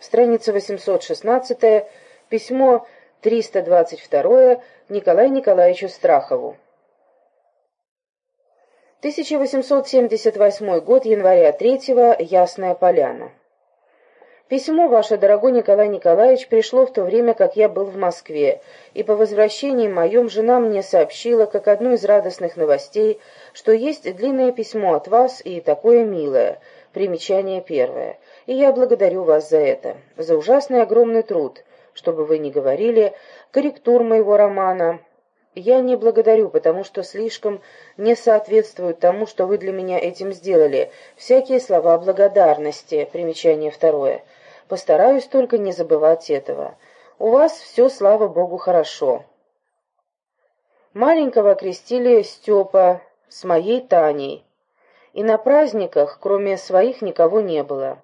Страница 816, письмо 322 Николаю Николаевичу Страхову. 1878 год, января 3 Ясная Поляна. Письмо ваше, дорогой Николай Николаевич, пришло в то время, как я был в Москве, и по возвращении моем жена мне сообщила, как одну из радостных новостей, что есть длинное письмо от вас и такое милое, примечание первое. И я благодарю вас за это, за ужасный огромный труд, чтобы вы не говорили, корректур моего романа. Я не благодарю, потому что слишком не соответствуют тому, что вы для меня этим сделали. Всякие слова благодарности, примечание второе. Постараюсь только не забывать этого. У вас все, слава богу, хорошо. Маленького крестили Степа с моей Таней. И на праздниках, кроме своих, никого не было.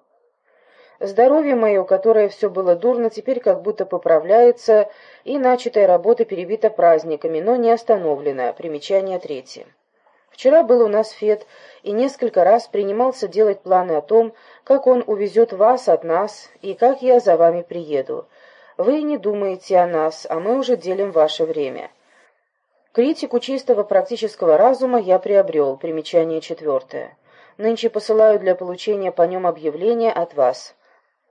Здоровье мое, которое все было дурно, теперь как будто поправляется, и начатая работа перебита праздниками, но не остановлена. Примечание третье. Вчера был у нас Фет, и несколько раз принимался делать планы о том, как он увезет вас от нас и как я за вами приеду. Вы не думаете о нас, а мы уже делим ваше время. Критику чистого практического разума я приобрел. Примечание четвертое. Нынче посылаю для получения по нем объявления от вас.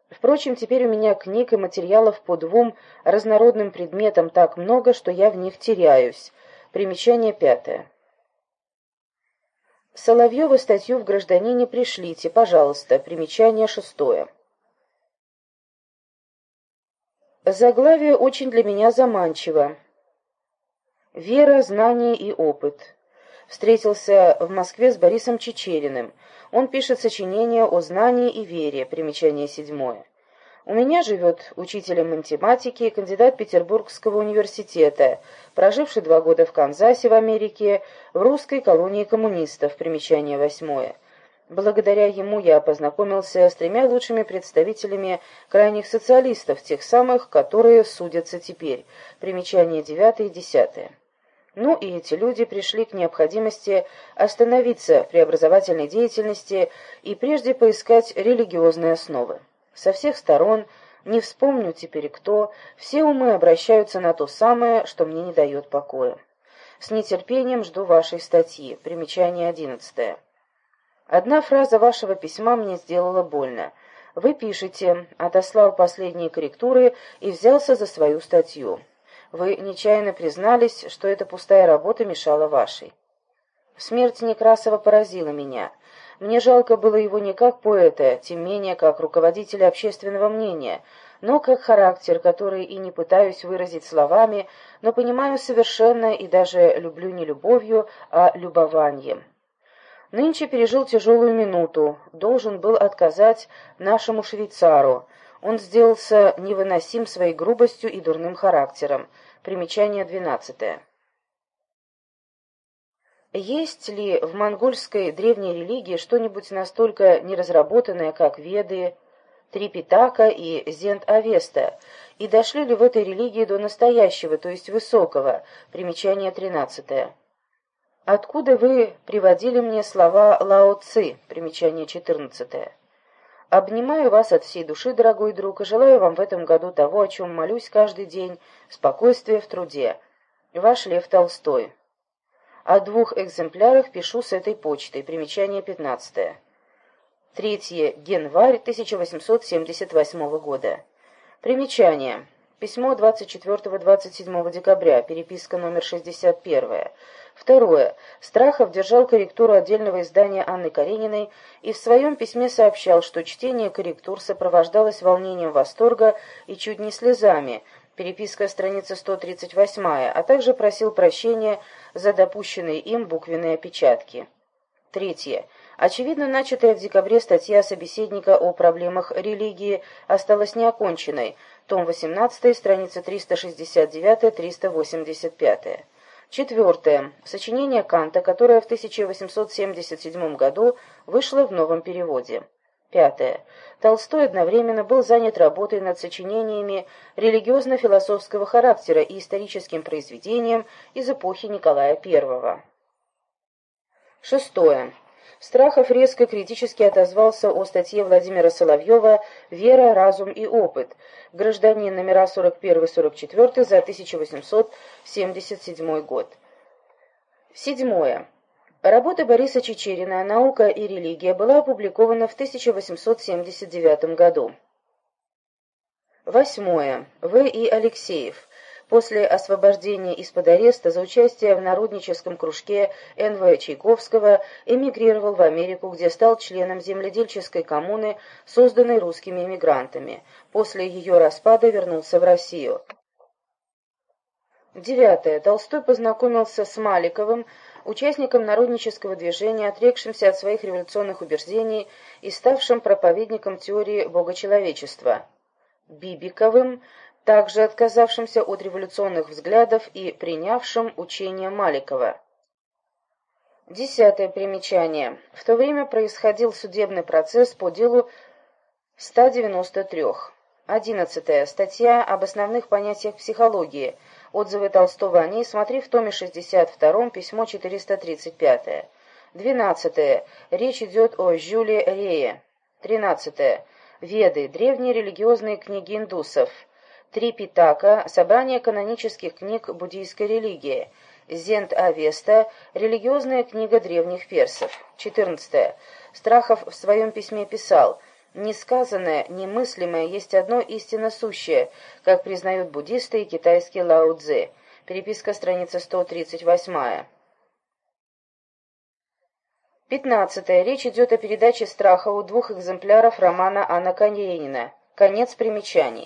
Впрочем, теперь у меня книг и материалов по двум разнородным предметам так много, что я в них теряюсь. Примечание пятое. Соловьева статью в «Гражданине» пришлите, пожалуйста. Примечание шестое. Заглавие очень для меня заманчиво. Вера, знание и опыт. Встретился в Москве с Борисом Чечериным. Он пишет сочинение о знании и вере. Примечание седьмое. У меня живет учителем математики, кандидат Петербургского университета, проживший два года в Канзасе в Америке, в русской колонии коммунистов, примечание восьмое. Благодаря ему я познакомился с тремя лучшими представителями крайних социалистов, тех самых, которые судятся теперь, примечание девятое и десятое. Ну и эти люди пришли к необходимости остановиться в преобразовательной деятельности и прежде поискать религиозные основы. Со всех сторон, не вспомню теперь кто, все умы обращаются на то самое, что мне не дает покоя. С нетерпением жду вашей статьи. Примечание одиннадцатое. Одна фраза вашего письма мне сделала больно. Вы пишете, отослал последние корректуры и взялся за свою статью. Вы нечаянно признались, что эта пустая работа мешала вашей. Смерть Некрасова поразила меня. Мне жалко было его не как поэта, тем менее как руководителя общественного мнения, но как характер, который и не пытаюсь выразить словами, но понимаю совершенно и даже люблю не любовью, а любованием. Нынче пережил тяжелую минуту, должен был отказать нашему швейцару. Он сделался невыносим своей грубостью и дурным характером. Примечание двенадцатое. Есть ли в монгольской древней религии что-нибудь настолько неразработанное, как Веды, Трипитака и Зент-Авеста, и дошли ли в этой религии до настоящего, то есть высокого, примечание 13. Откуда вы приводили мне слова Лао Ци, примечание 14. Обнимаю вас от всей души, дорогой друг, и желаю вам в этом году того, о чем молюсь каждый день, спокойствия в труде. Ваш Лев Толстой. О двух экземплярах пишу с этой почтой. Примечание 15. 3 январь 1878 года. Примечание. Письмо 24-27 декабря, переписка номер 61. Второе. Страхов держал корректуру отдельного издания Анны Карениной и в своем письме сообщал, что чтение корректур сопровождалось волнением восторга и чуть не слезами, переписка страница 138, а также просил прощения за допущенные им буквенные опечатки. Третье. Очевидно, начатая в декабре статья собеседника о проблемах религии осталась неоконченной, том 18, страница 369-385. Четвертое. Сочинение Канта, которое в 1877 году вышло в новом переводе. Пятое. Толстой одновременно был занят работой над сочинениями религиозно-философского характера и историческим произведением из эпохи Николая I. Шестое. Страхов резко критически отозвался о статье Владимира Соловьева «Вера, разум и опыт», гражданин номера 41-44 за 1877 год. Седьмое. Работа Бориса Чечерина «Наука и религия» была опубликована в 1879 году. Восьмое. В. И. Алексеев. После освобождения из-под ареста за участие в народническом кружке Н.В. Чайковского эмигрировал в Америку, где стал членом земледельческой коммуны, созданной русскими эмигрантами. После ее распада вернулся в Россию. Девятое. Толстой познакомился с Маликовым, участником народнического движения, отрекшимся от своих революционных убеждений и ставшим проповедником теории богочеловечества. Бибиковым, также отказавшимся от революционных взглядов и принявшим учение Маликова. Десятое примечание. В то время происходил судебный процесс по делу 193. Одиннадцатая. Статья об основных понятиях психологии. Отзывы Толстого о ней смотри в томе 62, письмо 435. Двенадцатое. Речь идет о Жюле Рее. Тринадцатое. Веды. Древние религиозные книги индусов. Три Питака, собрание канонических книг буддийской религии, Зент Авеста, религиозная книга древних персов. 14. Страхов в своем письме писал «Несказанное, немыслимое есть одно истинно сущее, как признают буддисты и китайские Лао Цзы». Переписка страница 138. 15. Речь идет о передаче Страхову двух экземпляров романа Анна Каренина. Конец примечаний.